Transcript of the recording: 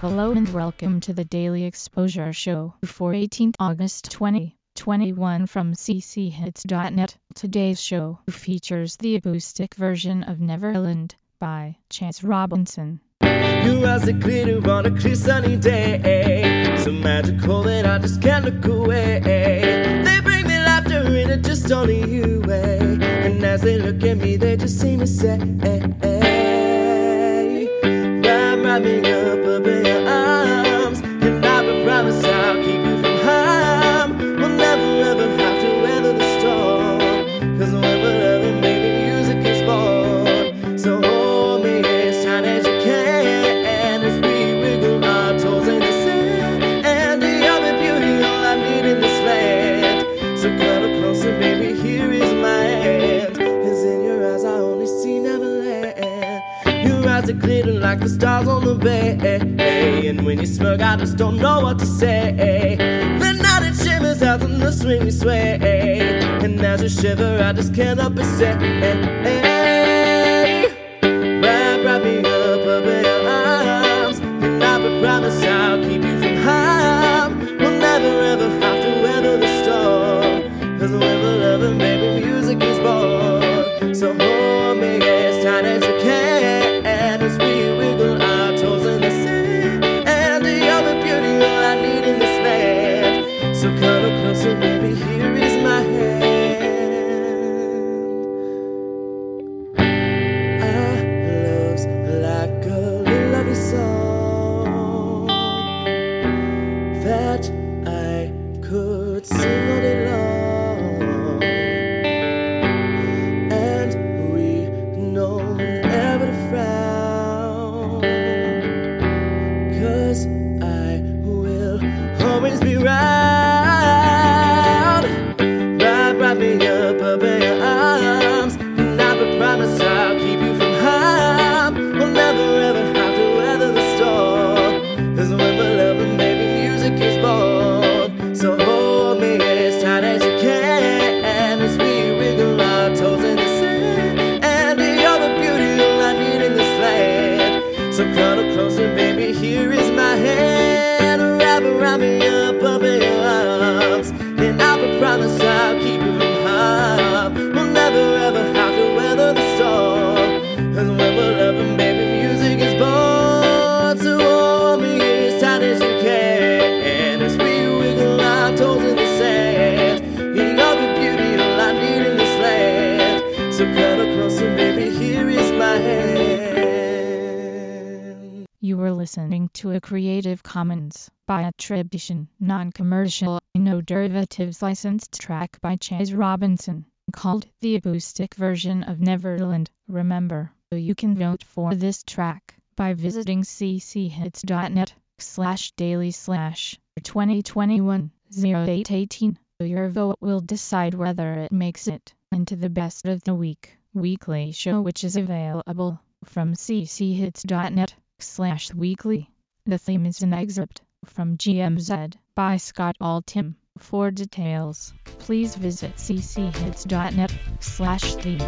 Hello and welcome to the Daily Exposure Show for 18th August 2021 from cchits.net. Today's show features the acoustic version of Neverland by Chance Robinson. You as a glitter on a clear sunny day So magical that I just can't look away They bring me laughter and it just only you way And as they look at me they just seem to say eh, eh, Wrap me up up in your like the stars on the bay. And when you smirk I just don't know what to say. The night it shimmers out in the swing we sway. And as you shiver I just can't help but say Wrap, wrap me up up in your arms And I promise always be listening to a Creative Commons by attribution, non-commercial, no derivatives licensed track by Chase Robinson, called the acoustic version of Neverland. Remember, you can vote for this track by visiting cchits.net slash daily slash 2021 0818. Your vote will decide whether it makes it into the best of the week weekly show which is available from cchits.net slash weekly. The theme is an excerpt from GMZ by Scott Altham. For details, please visit cchits.net slash theme.